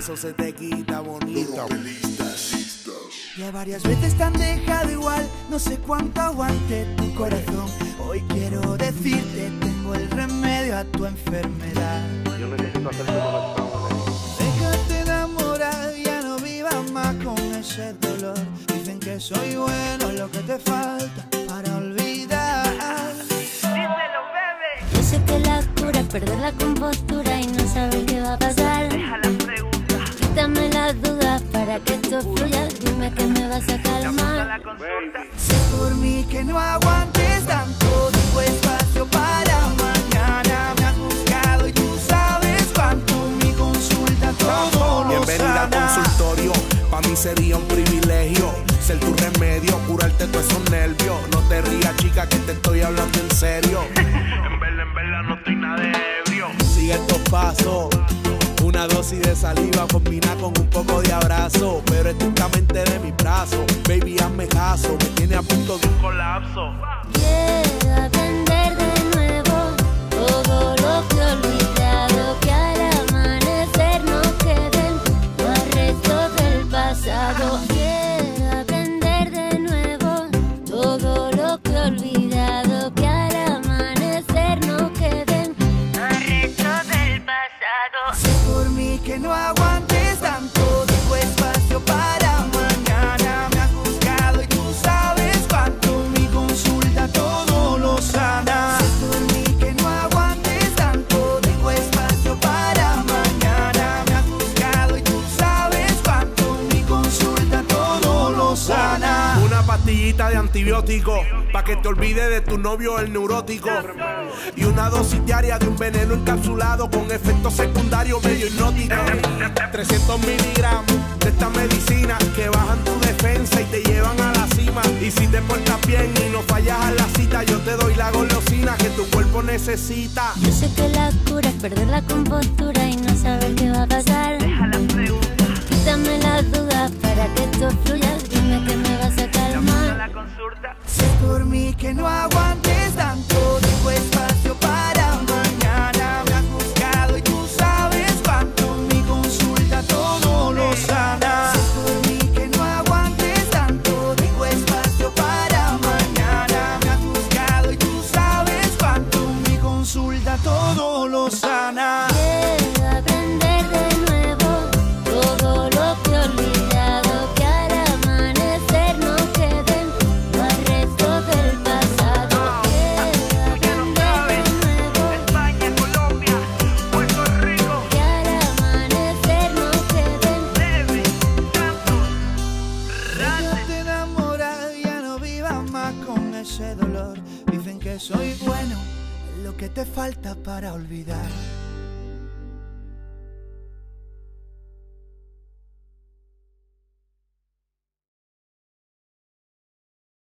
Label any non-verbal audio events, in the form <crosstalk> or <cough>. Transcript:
eso se te quita bonito. Ya varias veces te han dejado igual, no sé cuánto aguante tu corazón. Hoy quiero decirte, tengo el remedio a tu enfermedad. Yo necesito hacer. Déjate enamorar, ya no vivas más con ese dolor. Dicen que soy bueno, lo que te falta para olvidar. Yo sé que la cura es perder la compostura y no saber qué va a pasar. Vas a calmar. Sé por mí que no aguantes tanto, tengo espacio para mañana. Me has buscado y tú sabes cuánto mi consulta todo lo Bienvenida al consultorio. Para mí sería un privilegio ser tu remedio, curarte todos esos nervios. No te rías, chica, que te estoy hablando en serio. <laughs> En verdad, en verdad, no estoy nada de ebrio. Sigue estos pasos. Dosis de saliva combina con un poco de abrazo. Pero estrictamente de mi brazo. Baby, hazme caso. Me tiene a punto de un Colapso. Quiero aprender de nuevo todo lo que he olvidado. Que al amanecer no queden más restos del pasado. Quiero aprender de nuevo todo lo que he olvidado. Que al amanecer no queden más restos del pasado. Sé por mí que no aguantes de antibiótico para que te olvides de tu novio el neurótico. Y una dosis diaria de un veneno encapsulado con efectos secundarios medio hipnóticos. 300 miligramos de esta medicina que bajan tu defensa y te llevan a la cima. Y si te portas bien y no fallas a la cita, yo te doy la golosina que tu cuerpo necesita. Yo sé que la cura es perder la compostura y no saber qué va a pasar. Sé por mí que no aguantes soy bueno, lo que te falta para olvidar.